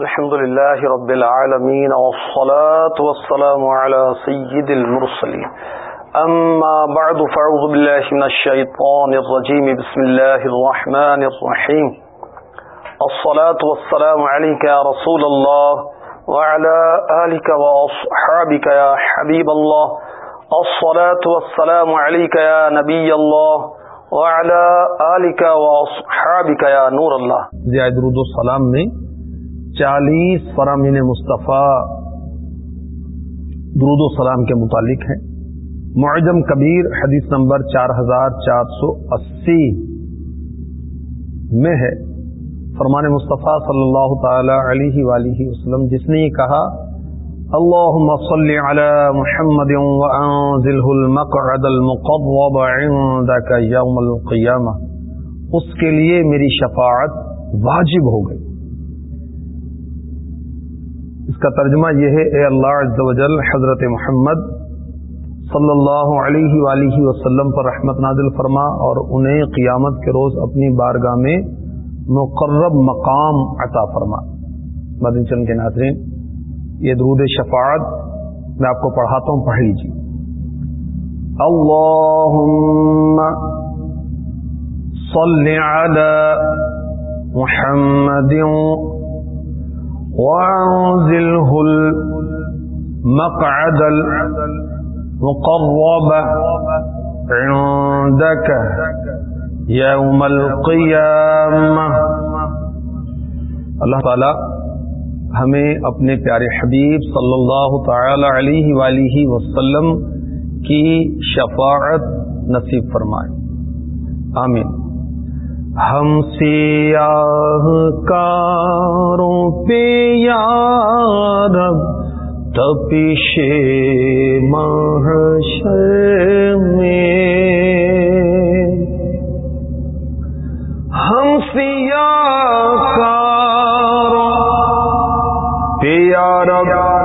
الحمد لله رب العالمين والصلاة والسلام على سيد المرسلين. أما بعد فعوذ بالله من الشيطان الرجيم. بسم الله الرحمن الرحيم. الصلاة والسلام عليك يا رسول الله وعلى آلك وأصحابك يا حبيب الله. الصلاة والسلام عليك يا نبي الله وعلى آلك وأصحابك يا نور الله. زیاد درود و سلام میں چالیس فرامین مصطفیٰ درود و سلام کے متعلق ہیں۔ معجم کبیر، حدیث نمبر چار ہزار چار سو اسی میں ہے۔ فرمان مصطفیٰ صلی اللہ تعالی علیہ وآلہ وسلم، جس نے یہ کہا اللهم صل على محمد وانزله المقعد المقرب عندك يوم القيامه اس کے لیے میری شفاعت واجب ہو گئی۔ اس کا ترجمہ یہ ہے، اے اللہ عز و جل، حضرت محمد صلی اللہ علیہ وآلہ وسلم پر رحمت نازل فرما اور انہیں قیامت کے روز اپنی بارگاہ میں مقرب مقام عطا فرما۔ مدن چند کے ناظرین، یہ درود شفاعت میں آپ کو پڑھاتا ہوں، پڑھ لیجیے اللہم صل علی محمد وانزله المقعد المقرب عندك يوم القيامة. اللہ تعالی ہمیں اپنے پیارے حبیب صلی اللہ تعالی علیہ وآلہ وسلم کی شفاعت نصیب فرمائے. آمین. ہم سیاہ کاروں پہ یارب تپش محشر میں۔ ہم سیاہ کاروں پہ یارب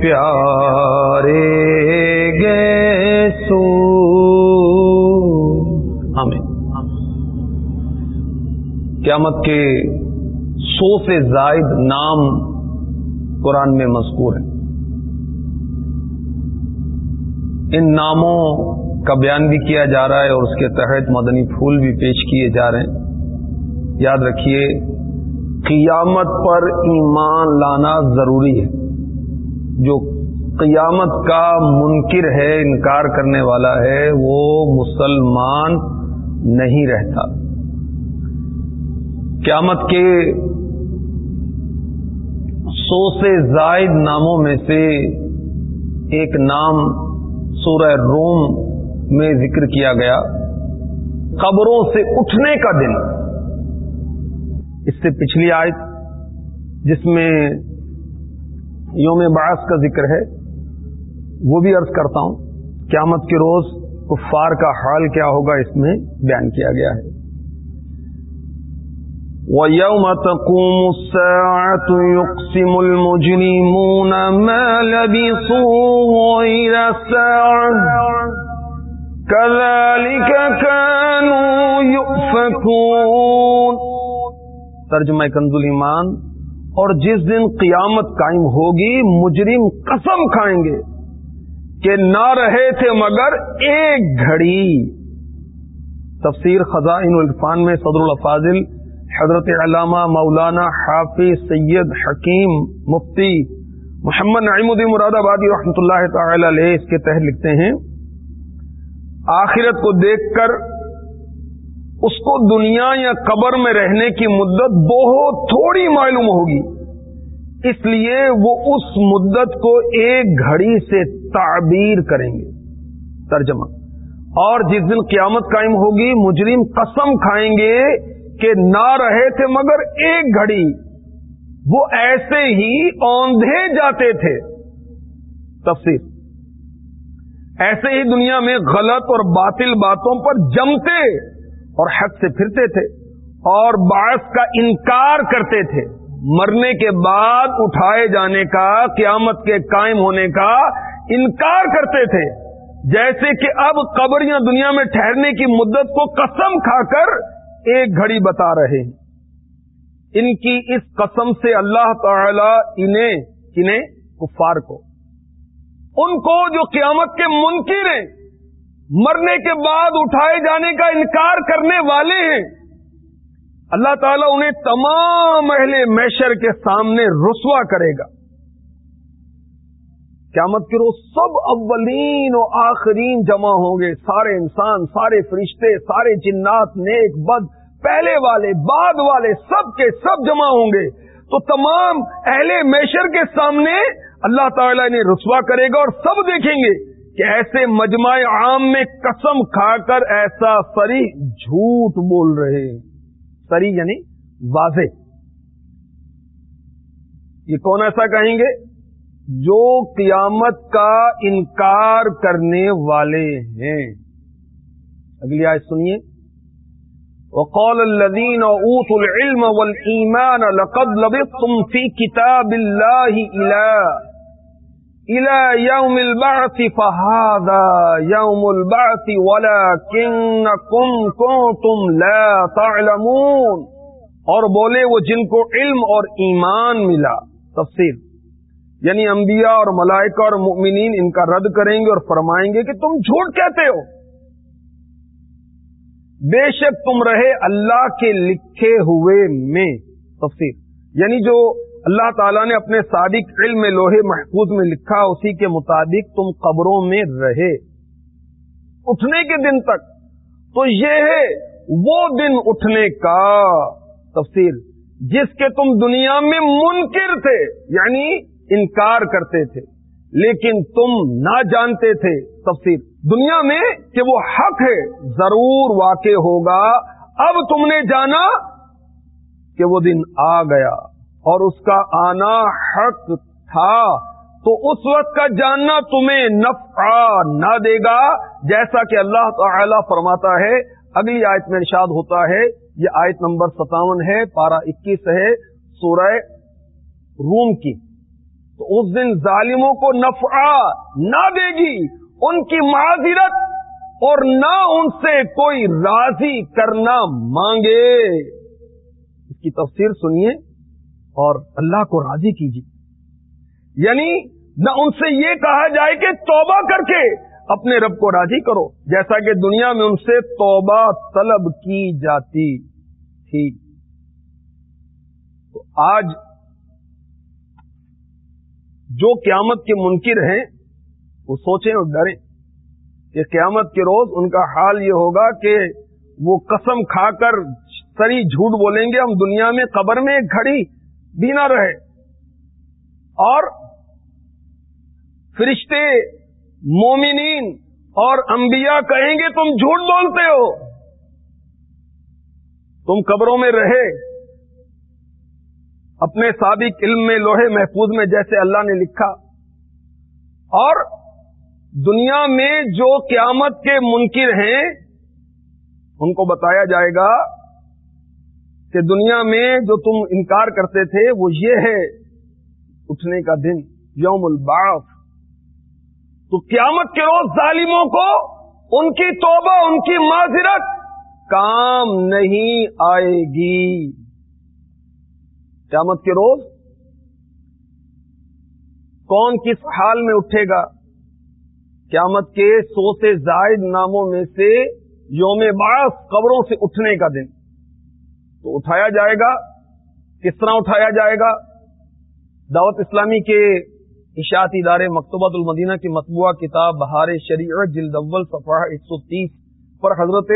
پیارے گے سو آمین۔ قیامت کے سو سے زائد نام قرآن میں مذکور ہیں۔ ان ناموں کا بیان بھی کیا جا رہا ہے اور اس کے تحت مدنی پھول بھی پیش کیے جا رہے ہیں۔ یاد رکھیے، قیامت پر ایمان لانا ضروری ہے۔ جو قیامت کا منکر ہے، انکار کرنے والا ہے، وہ مسلمان نہیں رہتا۔ قیامت کے سو سے زائد ناموں میں سے ایک نام سورہ روم میں ذکر کیا گیا۔ قبروں سے اٹھنے کا دن۔ اس سے پچھلی آیت جس میں یوم باعث کا ذکر ہے وہ بھی عرض کرتا ہوں قیامت کے روز کفار کا حال کیا ہوگا اس میں بیان کیا گیا ہے۔ وَيَوْمَ تَقُومُ السَّاعَةُ يُقْسِمُ الْمُجْرِمُونَ مَا لَبِثُوا غَيْرَ سَاعَةٍ۔ كَذَلِكَ كَانُوا يُؤْفَكُونَ۔ ترجمہ کنز ایمان اور جس دن قیامت قائم ہوگی، مجرم قسم کھائیں گے کہ نہ رہے تھے مگر ایک گھڑی۔ تفسیر خزائن الرفان میں صدر الفاظل حضرت علامہ مولانا حافظ سید حکیم مفتی محمد نعیم الدین مراد آبادی رحمۃ اللہ تعالی علیہ اس کے تحت لکھتے ہیں، آخرت کو دیکھ کر اس کو دنیا یا قبر میں رہنے کی مدت بہت تھوڑی معلوم ہوگی۔ اس لیے وہ اس مدت کو ایک گھڑی سے تعبیر کریں گے۔ ترجمہ۔ اور جس دن قیامت قائم ہوگی، مجرم قسم کھائیں گے کہ نہ رہے تھے مگر ایک گھڑی۔ وہ ایسے ہی اوندھے جاتے تھے۔ تفسیر۔ ایسے ہی دنیا میں غلط اور باطل باتوں پر جمتے اور حق سے پھرتے تھے اور باعث کا انکار کرتے تھے۔ مرنے کے بعد اٹھائے جانے کا، قیامت کے قائم ہونے کا انکار کرتے تھے۔ جیسے کہ اب قبریاں دنیا میں ٹھہرنے کی مدت کو قسم کھا کر ایک گھڑی بتا رہے ہیں۔ ان کی اس قسم سے اللہ تعالی انہیں کنہیں کفار کو، ان کو جو قیامت کے منکر ہیں۔ مرنے کے بعد اٹھائے جانے کا انکار کرنے والے ہیں۔ اللہ تعالیٰ انہیں تمام اہل میشر کے سامنے رسوا کرے گا۔ قیامت کے روز سب اولین و آخرین جمع ہوں گے۔ سارے انسان، سارے فرشتے، سارے جنات، نیک، بد، پہلے والے، بعد والے، سب کے سب جمع ہوں گے۔ تو تمام اہل میشر کے سامنے اللہ تعالیٰ نے رسوا کرے گا اور سب دیکھیں گے۔ کہ ایسے مجمع عام میں قسم کھا کر ایسا سری جھوٹ بول رہے سری یعنی واضح۔ یہ کون ایسا کہیں گے؟ جو قیامت کا انکار کرنے والے ہیں۔ اگلی آج سنیے۔ وقال الذين اوتوا العلم والايمان لقد لبثتم في كتاب الله الى الى يوم البعث فهذا يوم البعث ولكنكم كنتم لا تعلمون۔ اور بولے وہ جن کو علم اور ایمان ملا۔ تفصیل۔ یعنی انبیاء اور ملائکہ اور مؤمنین ان کا رد کریں گے اور فرمائیں گے کہ تم جھوٹ کہتے ہو۔ بے شک تم رہے اللہ کے لکھے ہوئے میں۔ تفصیل۔ یعنی جو اللہ تعالیٰ نے اپنے صادق علم لوہے محفوظ میں لکھا، اسی کے مطابق تم قبروں میں رہے۔ اٹھنے کے دن تک تو یہ ہے وہ دن اٹھنے کا۔ تفصیل جس کے تم دنیا میں منکر تھے یعنی انکار کرتے تھے، لیکن تم نہ جانتے تھے۔ تفصیل دنیا میں کہ وہ حق ہے، ضرور واقع ہوگا۔ اب تم نے جانا کہ وہ دن آ گیا۔ اور اس کا آنا حق تھا، تو اس وقت کا جاننا تمہیں نفع نہ دے گا، جیسا کہ اللہ تعالی فرماتا ہے۔ اگلی آیت میں ارشاد ہوتا ہے، یہ آیت نمبر ستاون ہے، پارہ اکیس ہے، سورہ روم کی۔ تو اس دن ظالموں کو نفع نہ دے گی، ان کی معذرت اور نہ ان سے کوئی راضی کرنا مانگے۔ اس کی تفسیر سنیے۔ اور اللہ کو راضی کیجیے۔ یعنی نہ ان سے یہ کہا جائے کہ توبہ کر کے اپنے رب کو راضی کرو، جیسا کہ دنیا میں ان سے توبہ طلب کی جاتی تھی۔ تو آج جو قیامت کے منکر ہیں، وہ سوچیں اور ڈریں۔ کہ قیامت کے روز ان کا حال یہ ہوگا کہ وہ قسم کھا کر سری جھوٹ بولیں گے، ہم دنیا میں قبر میں ایک گھڑی بھی نہ رہے۔ اور فرشتے، مومنین اور انبیاء کہیں گے، تم جھوٹ بولتے ہو۔ تم قبروں میں رہے۔ اپنے سابق علم میں، لوہے محفوظ میں، جیسے اللہ نے لکھا۔ اور دنیا میں جو قیامت کے منکر ہیں، ان کو بتایا جائے گا۔ کہ دنیا میں جو تم انکار کرتے تھے وہ یہ ہے، اٹھنے کا دن، یوم الباف تو قیامت کے روز ظالموں کو ان کی توبہ، ان کی معذرت کام نہیں آئے گی۔ قیامت کے روز کون کس حال میں اٹھے گا؟ قیامت کے سو سے زائد ناموں میں سے یوم باس قبروں سے اٹھنے کا دن۔ تو اٹھایا جائے گا۔ کس طرح اٹھایا جائے گا؟ دعوت اسلامی کے اشاعتی ادارے مکتوبۃ المدینہ کی مطبوعہ کتاب بہار شریعت جلد اول صفحہ ایک سو تیس پر حضرت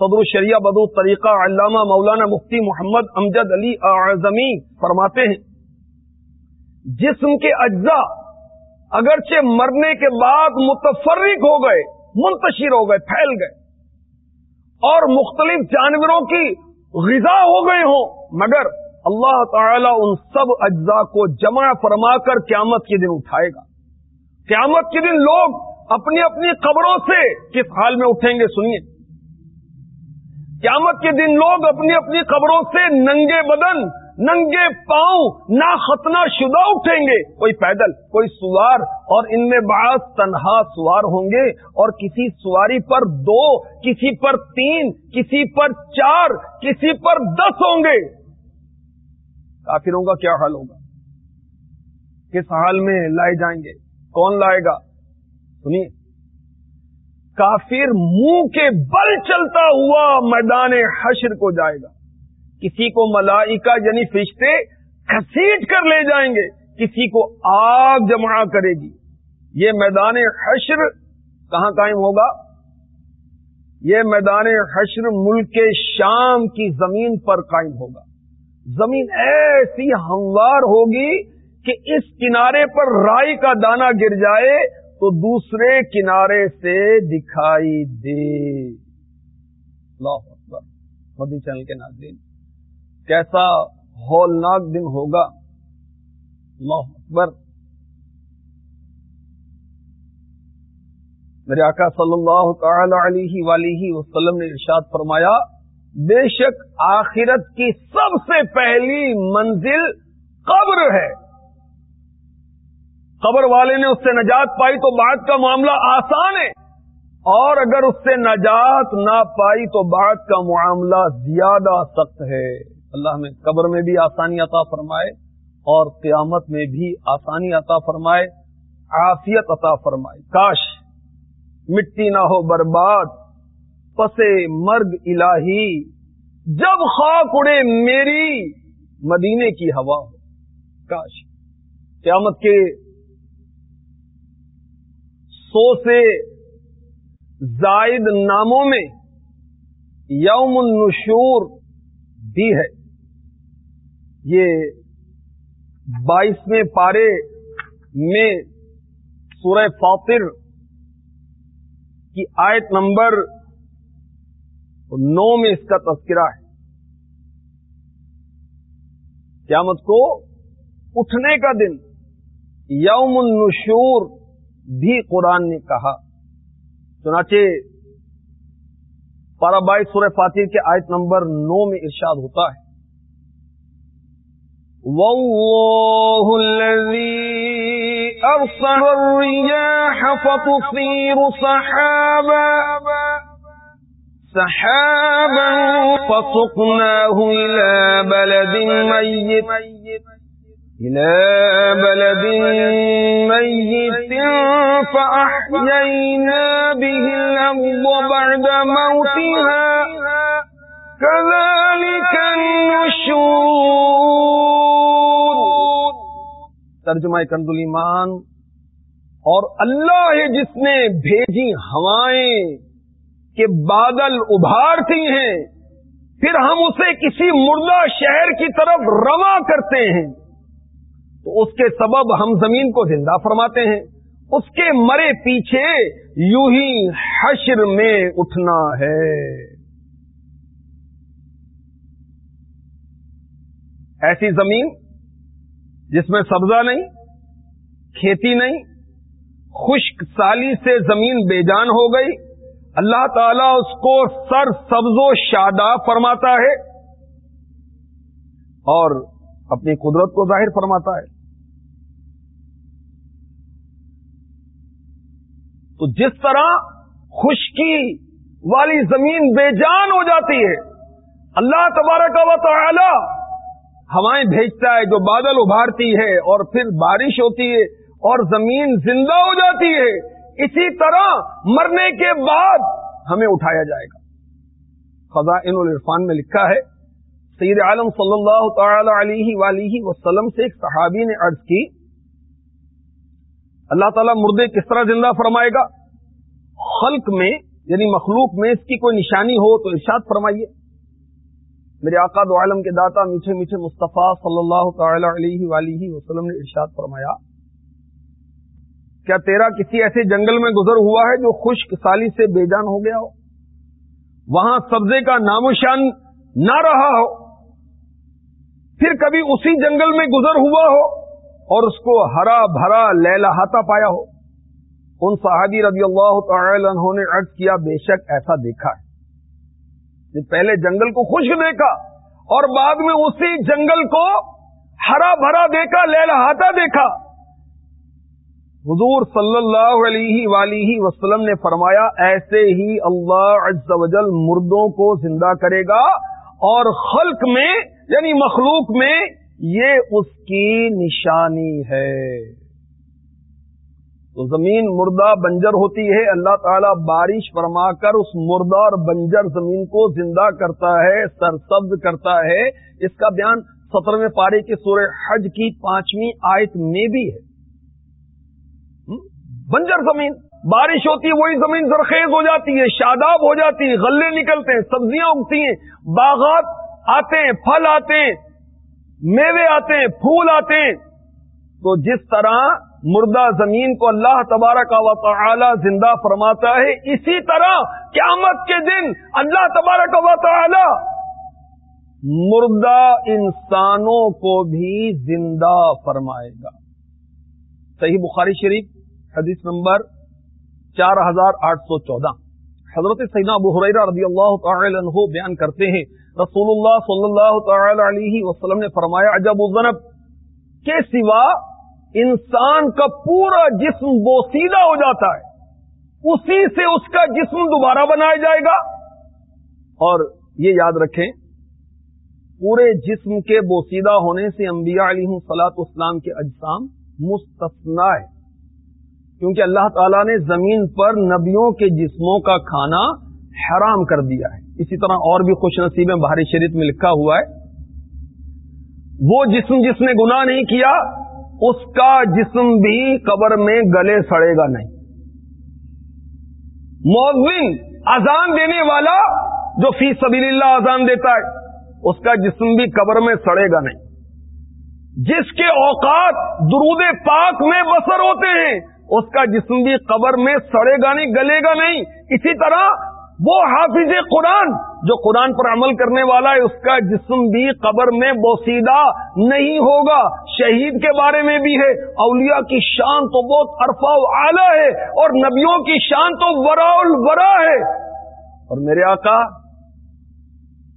صدر الشریعہ بدو طریقہ علامہ مولانا مفتی محمد امجد علی اعظمی فرماتے ہیں، جسم کے اجزاء اگرچہ مرنے کے بعد متفرق ہو گئے، منتشر ہو گئے، پھیل گئے، اور مختلف جانوروں کی غذا ہو گئے ہوں، مگر اللہ تعالی ان سب اجزاء کو جمع فرما کر قیامت کے دن اٹھائے گا۔ قیامت کے دن لوگ اپنی اپنی قبروں سے کس حال میں اٹھیں گے سنیے۔ قیامت کے دن لوگ اپنی اپنی قبروں سے ننگے بدن ننگے پاؤں نہ ختنا شدہ اٹھیں گے۔ کوئی پیدل، کوئی سوار اور ان میں بعض تنہا سوار ہوں گے اور کسی سواری پر دو، کسی پر تین، کسی پر چار، کسی پر دس ہوں گے۔ کافروں کا کیا حال ہوگا؟ کس حال میں لائے جائیں گے؟ کون لائے گا؟ سنیے۔ کافر منہ کے بل چلتا ہوا میدان حشر کو جائے گا۔ کسی کو ملائکہ یعنی فرشتے کسیٹ کر لے جائیں گے، کسی کو آگ جمع کرے گی۔ یہ میدان حشر کہاں قائم ہوگا؟ یہ میدان حشر ملک شام کی زمین پر قائم ہوگا۔ زمین ایسی ہموار ہوگی کہ اس کنارے پر رائی کا دانہ گر جائے تو دوسرے کنارے سے دکھائی دے۔ اللہ اکبر۔ مودی چینل کے ناظرین کیسا ہولناک دن ہوگا۔ اللہ اکبر۔ میرے آقا صلی اللہ تعالی علیہ ولیہ وسلم نے ارشاد فرمایا، بے شک آخرت کی سب سے پہلی منزل قبر ہے۔ قبر والے نے اس سے نجات پائی تو بعد کا معاملہ آسان ہے۔ اور اگر اس سے نجات نہ پائی تو بعد کا معاملہ زیادہ سخت ہے۔ اللہ میں قبر میں بھی آسانی عطا فرمائے اور قیامت میں بھی آسانی عطا فرمائے، عافیت عطا فرمائے۔ کاش مٹی نہ ہو برباد، پسے مرگ الہی، جب خاک اڑے میری مدینے کی ہوا ہو۔ کاش قیامت کے سو سے زائد ناموں میں یوم النشور بھی ہے۔ یہ بائیسویں پارے میں سورہ فاطر کی آیت نمبر نو میں اس کا تذکرہ ہے۔ قیامت کو اٹھنے کا دن، یوم النشور، بھی قرآن نے کہا۔ چنانچہ پارا بائی سورہ فاتر کے آیت نمبر نو میں ارشاد ہوتا ہے۔ وَاللَّهُ الَّذِي أَرْسَلَ الرِّيَاحَ فَتُثِيرُ سَحَابًا سَحَابًا فَسُقْنَاهُ إِلَى بَلَدٍ مَيِّتٍ إلى بلد ميت فأحيينا به الأرض بعد موتها كذلك النشور ترجمہ کنز ایمان۔ اور اللہ ہے جس نے بھیجی ہوائیں کہ بادل ابھارتی ہیں، پھر ہم اسے کسی مردہ شہر کی طرف رواں کرتے ہیں۔ تو اس کے سبب ہم زمین کو زندہ فرماتے ہیں۔ اس کے مرے پیچھے یوں ہی حشر میں اٹھنا ہے۔ ایسی زمین جس میں سبزہ نہیں، کھیتی نہیں، خشک سالی سے زمین بے جان ہو گئی۔ اللہ تعالیٰ اس کو سر، سبز و شادہ فرماتا ہے اور اپنی قدرت کو ظاہر فرماتا ہے۔ تو جس طرح خشکی والی زمین بے جان ہو جاتی ہے، اللہ تبارک و تعالی ہوائیں بھیجتا ہے جو بادل ابھارتی ہے اور پھر بارش ہوتی ہے اور زمین زندہ ہو جاتی ہے، اسی طرح مرنے کے بعد ہمیں اٹھایا جائے گا۔ خزائن العرفان میں لکھا ہے، سید عالم صلی اللہ تعالی علیہ ولیہ وسلم سے ایک صحابی نے عرض کی، اللہ تعالیٰ مردے کس طرح زندہ فرمائے گا؟ خلق میں یعنی مخلوق میں اس کی کوئی نشانی ہو تو ارشاد فرمائیے۔ میرے آقا دو عالم کے داتا میٹھے میٹھے مصطفیٰ صلی اللہ تعالی علیہ ولیہ وسلم نے ارشاد فرمایا، کیا تیرا کسی ایسے جنگل میں گزر ہوا ہے جو خشک سالی سے بے جان ہو گیا ہو؟ وہاں سبزے کا ناموشان نہ رہا ہو، پھر کبھی اسی جنگل میں گزر ہوا ہو اور اس کو ہرا بھرا لہلاتا پایا ہو؟ ان صحابی رضی اللہ تعالی عنہ نے عرض کیا، بے شک ایسا دیکھا ہے۔ پہلے جنگل کو خشک دیکھا اور بعد میں اسی جنگل کو ہرا بھرا دیکھا لہلاتا دیکھا۔ حضور صلی اللہ علیہ ولیہ وسلم نے فرمایا، ایسے ہی اللہ عز و جل مردوں کو زندہ کرے گا اور خلق میں یعنی مخلوق میں، یہ اس کی نشانی ہے۔ تو زمین مردہ بنجر ہوتی ہے۔ اللہ تعالیٰ بارش فرما کر اس مردہ اور بنجر زمین کو زندہ کرتا ہے، سرسبز کرتا ہے۔ اس کا بیان سترویں پارے کی سورہ حج کی پانچویں آیت میں بھی ہے۔ بنجر زمین، بارش ہوتی ہے، وہی زمین زرخیز ہو جاتی ہے، شاداب ہو جاتی ہے، غلے نکلتے ہیں، سبزیاں اگتی ہیں، باغات آتے ہیں، پھل آتے ہیں، میوے آتے ہیں، پھول آتے ہیں۔ تو جس طرح مردہ زمین کو اللہ تبارک و تعالی زندہ فرماتا ہے، اسی طرح قیامت کے دن اللہ تبارک و تعالی مردہ انسانوں کو بھی زندہ فرمائے گا۔ صحیح بخاری شریف، حدیث نمبر چار ہزار آٹھ سو چودہ۔ حضرت سینا ابو حریرہ رضی اللہ تعالی عنہ بیان کرتے ہیں، رسول اللہ صلی اللہ تعالی علیہ وسلم نے فرمایا، عجب الزنب کے سوا انسان کا پورا جسم بوسیدہ ہو جاتا ہے۔ اسی سے اس کا جسم دوبارہ بنایا جائے گا۔ اور یہ یاد رکھیں، پورے جسم کے بوسیدہ ہونے سے انبیاء علیہ سلاط اسلام کے اجسام مستثنا ہے کیونکہ اللہ تعالیٰ نے زمین پر نبیوں کے جسموں کا کھانا حرام کر دیا ہے۔ اسی طرح اور بھی خوش نصیب بہاری شریف میں لکھا ہوا ہے۔ وہ جسم جس نے گناہ نہیں کیا اس کا جسم بھی قبر میں گلے سڑے گا نہیں۔ موزن اذان دینے والا جو فی سبیل اللہ اذان دیتا ہے، اس کا جسم بھی قبر میں سڑے گا نہیں۔ جس کے اوقات درود پاک میں بسر ہوتے ہیں، اس کا جسم بھی قبر میں سڑے گا نہیں، گلے گا نہیں۔ اسی طرح وہ حافظ قرآن جو قرآن پر عمل کرنے والا ہے، اس کا جسم بھی قبر میں بوسیدہ نہیں ہوگا۔ شہید کے بارے میں بھی ہے۔ اولیاء کی شان تو بہت ارفا و اعلی ہے اور نبیوں کی شان تو ورا الورا ہے۔ اور میرے آقا،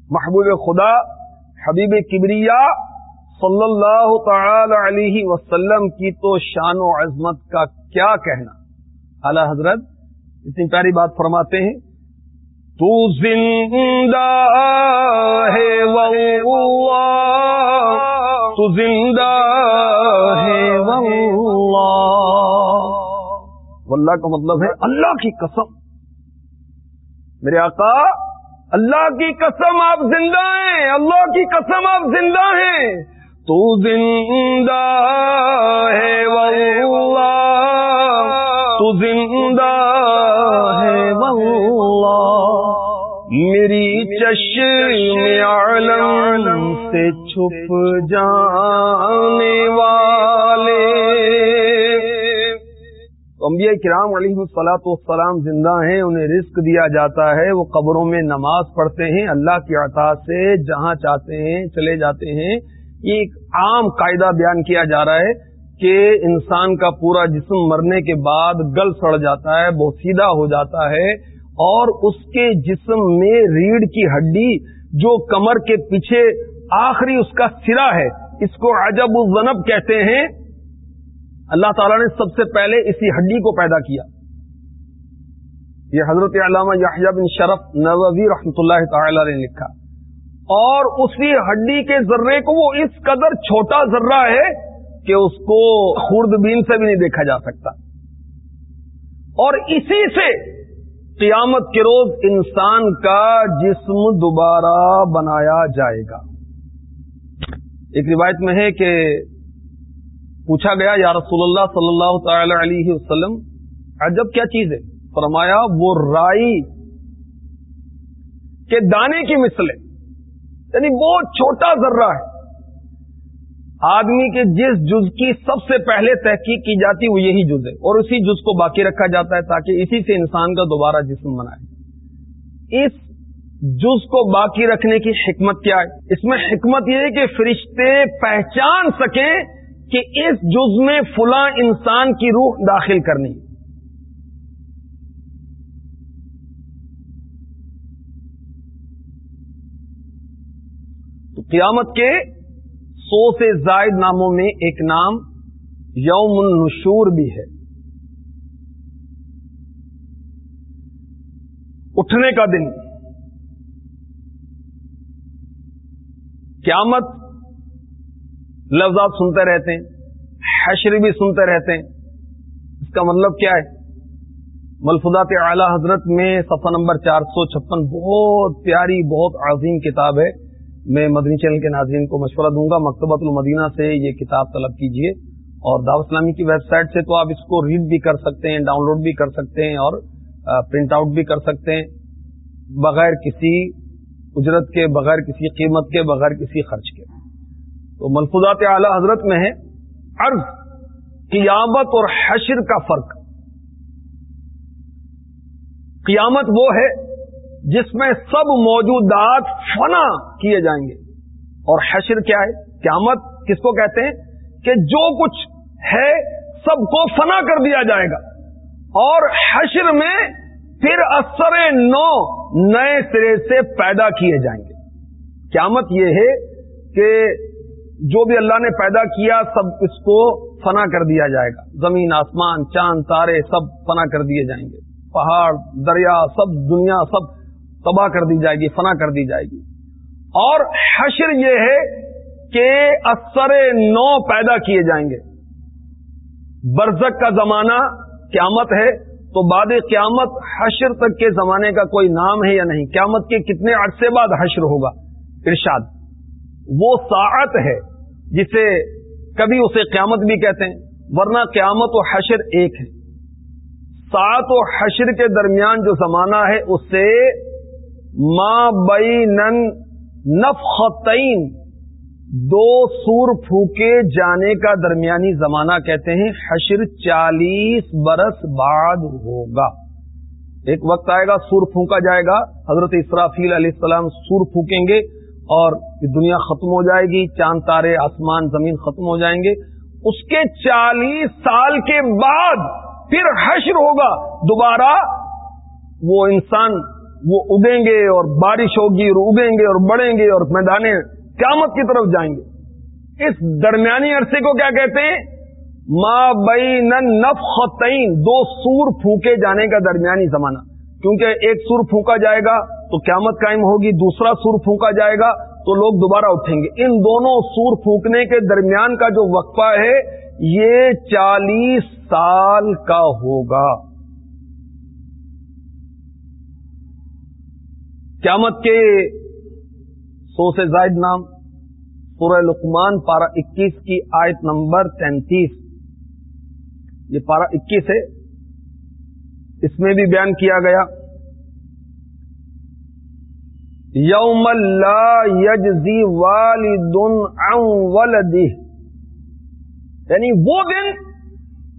محبوب خدا، حبیب کبریا صلی اللہ تعالی علیہ وسلم کی تو شان و عظمت کا کیا کہنا؟ اعلی حضرت، اتنی پیاری بات فرماتے ہیں۔ تو زندہ ہے تو زندہ ہے واللہ۔ کا مطلب ہے اللہ کی قسم۔ میرے آقا، اللہ کی قسم آپ زندہ ہیں، اللہ کی قسم آپ زندہ ہیں۔ تو زندہ ہے تو زندہ ہے میری چشم عالم سے چھپ جانے والے۔ انبیاء کرام علیہ السلاط والسلام زندہ ہیں انہیں رزق دیا جاتا ہے وہ قبروں میں نماز پڑھتے ہیں اللہ کی عطا سے جہاں چاہتے ہیں چلے جاتے ہیں۔ یہ ایک عام قاعدہ بیان کیا جا رہا ہے کہ انسان کا پورا جسم مرنے کے بعد گل سڑ جاتا ہے بہت سیدھا ہو جاتا ہے۔ اور اس کے جسم میں ریڑھ کی ہڈی جو کمر کے پیچھے آخری اس کا سرا ہے، اس کو عجب الزنب کہتے ہیں۔ اللہ تعالیٰ نے سب سے پہلے اسی ہڈی کو پیدا کیا۔ یہ حضرت علامہ یحییٰ بن شرف نووی رحمۃ اللہ تعالی نے لکھا۔ اور اسی ہڈی کے ذرے کو وہ اس قدر چھوٹا ذرہ ہے کہ اس کو خوردبین سے بھی نہیں دیکھا جا سکتا۔ اور اسی سے قیامت کے روز انسان کا جسم دوبارہ بنایا جائے گا۔ ایک روایت میں ہے کہ پوچھا گیا، یا رسول اللہ صلی اللہ تعالی علیہ وسلم، عجب کیا چیز ہے؟ فرمایا، وہ رائی کے دانے کی مثلیں۔ یعنی بہت چھوٹا ذرہ ہے۔ آدمی کے جس جز کی سب سے پہلے تحقیق کی جاتی وہ یہی جز ہے اور اسی جز کو باقی رکھا جاتا ہے تاکہ اسی سے انسان کا دوبارہ جسم بنائے۔ اس جز کو باقی رکھنے کی حکمت کیا ہے؟ اس میں حکمت یہ ہے کہ فرشتے پہچان سکیں کہ اس جز میں فلاں انسان کی روح داخل کرنی تو قیامت کے سو سے زائد ناموں میں ایک نام یوم النشور بھی ہے۔ اٹھنے کا دن۔ قیامت لفظات سنتے رہتے ہیں، حشر بھی سنتے رہتے ہیں۔ اس کا مطلب کیا ہے؟ ملفظات اعلی حضرت میں صفحہ نمبر چار سو چھپن، بہت پیاری، بہت عظیم کتاب ہے۔ میں مدنی چینل کے ناظرین کو مشورہ دوں گا، مکتبۃ المدینہ سے یہ کتاب طلب کیجیے اور دعوت اسلامی کی ویب سائٹ سے تو آپ اس کو ریڈ بھی کر سکتے ہیں ڈاؤن لوڈ بھی کر سکتے ہیں اور پرنٹ آؤٹ بھی کر سکتے ہیں، بغیر کسی اجرت کے، بغیر کسی قیمت کے، بغیر کسی خرچ کے۔ تو ملفوظات اعلی حضرت میں ہے، عرض قیامت اور حشر کا فرق۔ قیامت وہ ہے جس میں سب موجودات فنا کیے جائیں گے۔ اور حشر کیا ہے؟ قیامت کس کو کہتے ہیں؟ کہ جو کچھ ہے سب کو فنا کر دیا جائے گا۔ اور حشر میں پھر اثر نو نئے سرے سے پیدا کیے جائیں گے۔ قیامت یہ ہے کہ جو بھی اللہ نے پیدا کیا سب اس کو فنا کر دیا جائے گا۔ زمین، آسمان، چاند، تارے سب فنا کر دیے جائیں گے۔ پہاڑ، دریا، سب دنیا، سب تباہ کر دی جائے گی، فنا کر دی جائے گی۔ اور حشر یہ ہے کہ اثر نو پیدا کیے جائیں گے۔ برزک کا زمانہ قیامت ہے تو بعد قیامت حشر تک کے زمانے کا کوئی نام ہے یا نہیں؟ قیامت کے کتنے عرصے بعد حشر ہوگا؟ ارشاد، وہ ساعت ہے جسے کبھی اسے قیامت بھی کہتے ہیں، ورنہ قیامت و حشر ایک ہے۔ سات و حشر کے درمیان جو زمانہ ہے اسے ماں بئی نن نف دو سور پھوکے جانے کا درمیانی زمانہ کہتے ہیں، حشر چالیس برس بعد ہوگا۔ ایک وقت آئے گا، سور پھونکا جائے گا۔ حضرت اسرافیل علیہ السلام سور پھونکیں گے اور دنیا ختم ہو جائے گی، چاند، تارے، آسمان، زمین ختم ہو جائیں گے۔ اس کے چالیس سال کے بعد پھر حشر ہوگا۔ دوبارہ وہ انسان وہ اگیں گے اور بارش ہوگی اور اگیں گے اور بڑھیں گے اور میدان قیامت کی طرف جائیں گے۔ اس درمیانی عرصے کو کیا کہتے ہیں؟ ماں بئی نف دو سور پھونکے جانے کا درمیانی زمانہ۔ کیونکہ ایک سور پھونکا جائے گا تو قیامت قائم ہوگی، دوسرا سور پھونکا جائے گا تو لوگ دوبارہ اٹھیں گے۔ ان دونوں سور پھونکنے کے درمیان کا جو وقفہ ہے، یہ چالیس سال کا ہوگا۔ قیامت کے سو سے زائد نام، سورہ لقمان پارا اکیس کی آیت نمبر تینتیس۔ یہ پارا اکیس ہے۔ اس میں بھی بیان کیا گیا۔ یوم اللہ یجزی والد عن ولدہ۔ یعنی وہ دن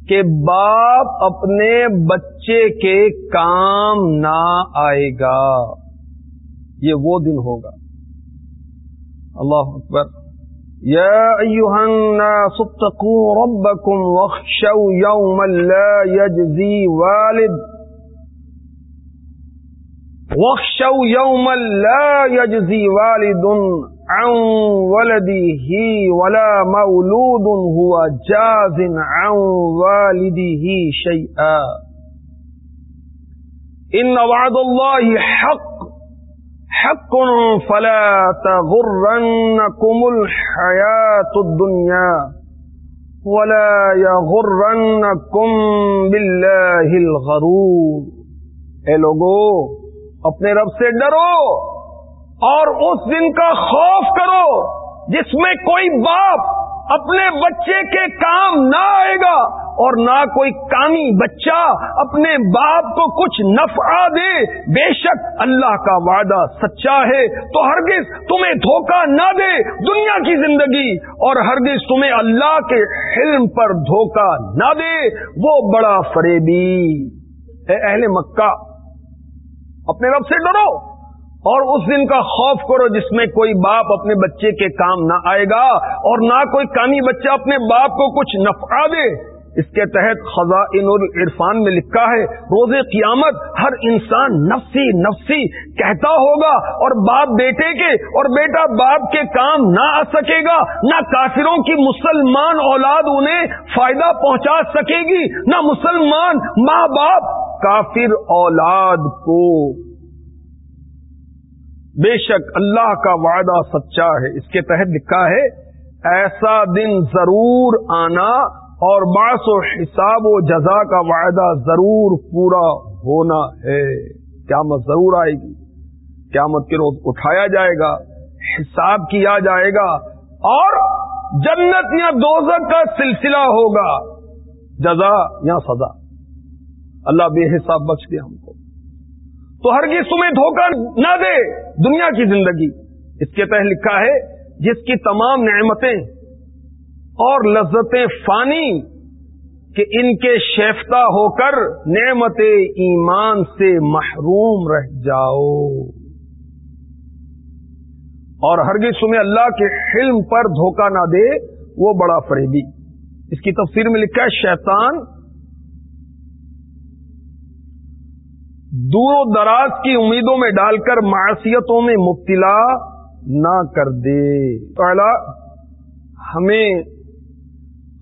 کہ باپ اپنے بچے کے کام نہ آئے گا۔ یہ وہ دن ہوگا۔ اللہ اکبر۔ یا ایوہ الناس اتقوا ربکم واخشوا یوما لا یجزی والد۔ واخشوا یوما لا یجزی والد عن ولده ولا مولود هو جاز عن والده شيئا إن وعد الله حق۔ حق فلا تغرنكم الحياة الدنيا ولا يغرنكم بالله الغرور۔ اے لوگو، اپنے رب سے ڈرو اور اس دن کا خوف کرو جس میں کوئی باپ اپنے بچے کے کام نہ آئے گا۔ اور نہ کوئی کامی بچہ اپنے باپ کو کچھ نفع دے، بے شک اللہ کا وعدہ سچا ہے۔ تو ہرگز تمہیں دھوکہ نہ دے دنیا کی زندگی، اور ہرگز تمہیں اللہ کے حلم پر دھوکہ نہ دے۔ وہ بڑا فریبی۔ اے اہل مکہ، اپنے رب سے ڈرو، اور اس دن کا خوف کرو جس میں کوئی باپ اپنے بچے کے کام نہ آئے گا، اور نہ کوئی کامی بچہ اپنے باپ کو کچھ نفع دے۔ اس کے تحت خزائن العرفان میں لکھا ہے، روز قیامت ہر انسان نفسی نفسی کہتا ہوگا اور باپ بیٹے کے اور بیٹا باپ کے کام نہ آ سکے گا، نہ کافروں کی مسلمان اولاد انہیں فائدہ پہنچا سکے گی، نہ مسلمان ماں باپ کافر اولاد کو۔ بے شک اللہ کا وعدہ سچا ہے۔ اس کے تحت لکھا ہے، ایسا دن ضرور آنا اور باس و حساب و جزا کا وعدہ ضرور پورا ہونا ہے۔ قیامت ضرور آئے گی۔ قیامت کے روز اٹھایا جائے گا، حساب کیا جائے گا اور جنت یا دوزک کا سلسلہ ہوگا۔ جزا یا سزا۔ اللہ بے حساب بخش دے ہم کو۔ تو ہر کی تمہیں دھوکہ نہ دے دنیا کی زندگی۔ اس کے تحت لکھا ہے، جس کی تمام نعمتیں اور لذتیں فانی کہ ان کے شیفتہ ہو کر نعمت ایمان سے محروم رہ جاؤ۔ اور ہرگز تمہیں اللہ کے حلم پر دھوکہ نہ دے، وہ بڑا فریبی۔ اس کی تفسیر میں لکھا ہے، شیطان دور و دراز کی امیدوں میں ڈال کر معاشیتوں میں مبتلا نہ کر دے۔ پہلا ہمیں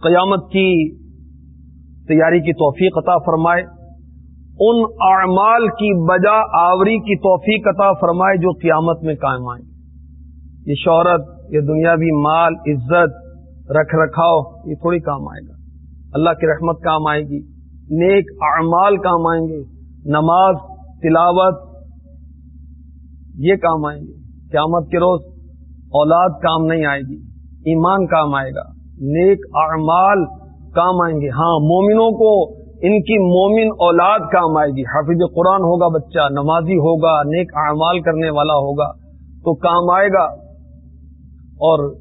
قیامت کی تیاری کی توفیق عطا فرمائے، ان اعمال کی بجا آوری کی توفیق عطا فرمائے جو قیامت میں قائم آئیں۔ یہ شہرت، یہ دنیاوی مال، عزت، رکھ رکھاؤ، یہ تھوڑی کام آئے گا۔ اللہ کی رحمت کام آئے گی، نیک اعمال کام آئیں گے، نماز، تلاوت، یہ کام آئیں گے۔ قیامت کے روز اولاد کام نہیں آئے گی، ایمان کام آئے گا۔ نیک اعمال کام آئیں گے۔ ہاں مومنوں کو ان کی مومن اولاد کام آئے گی۔ حافظ قرآن ہوگا بچہ، نمازی ہوگا، نیک اعمال کرنے والا ہوگا، تو کام آئے گا۔ اور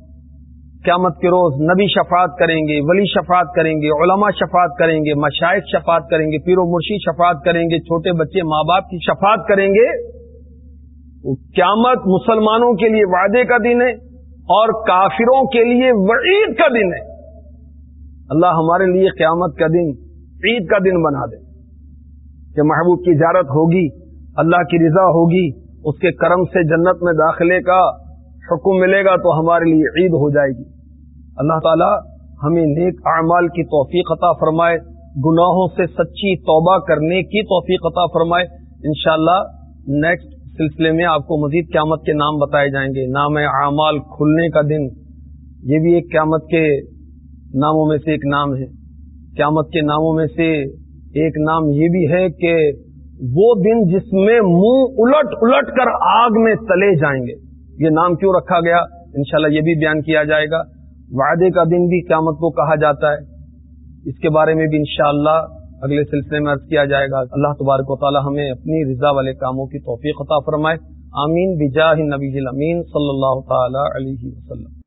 قیامت کے روز نبی شفاعت کریں گے، ولی شفاعت کریں گے، علماء شفاعت کریں گے مشائق شفاعت کریں گے، پیر و مرشی شفاعت کریں گے، چھوٹے بچے ماں باپ کی شفاعت کریں گے۔ قیامت مسلمانوں کے لیے وعدے کا دن ہے۔ اور کافروں کے لیے وعید کا دن ہے۔ اللہ ہمارے لیے قیامت کا دن عید کا دن بنا دے۔ کہ محبوب کی اجارت ہوگی، اللہ کی رضا ہوگی، اس کے کرم سے جنت میں داخلے کا حکم ملے گا تو ہمارے لیے عید ہو جائے گی۔ اللہ تعالی ہمیں نیک اعمال کی توفیق عطا فرمائے، گناہوں سے سچی توبہ کرنے کی توفیق عطا فرمائے۔ انشاءاللہ نیکسٹ سلسلے میں آپ کو مزید قیامت کے نام بتائے جائیں گے، نام اعمال کھلنے کا دن۔ یہ بھی ایک قیامت کے ناموں میں سے ایک نام ہے۔ قیامت کے ناموں میں سے ایک نام یہ بھی ہے کہ وہ دن جس میں منہ الٹ الٹ کر آگ میں تلے جائیں گے۔ یہ نام کیوں رکھا گیا؟ انشاءاللہ یہ بھی بیان کیا جائے گا۔ وعدے کا دن بھی قیامت کو کہا جاتا ہے۔ اس کے بارے میں بھی انشاءاللہ اگلے سلسلے میں عرض کیا جائے گا۔ اللہ تبارک و تعالی ہمیں اپنی رضا والے کاموں کی توفیق عطا فرمائے۔ آمین۔ بجاہ نبی امین صلی اللہ تعالی علیہ وسلم۔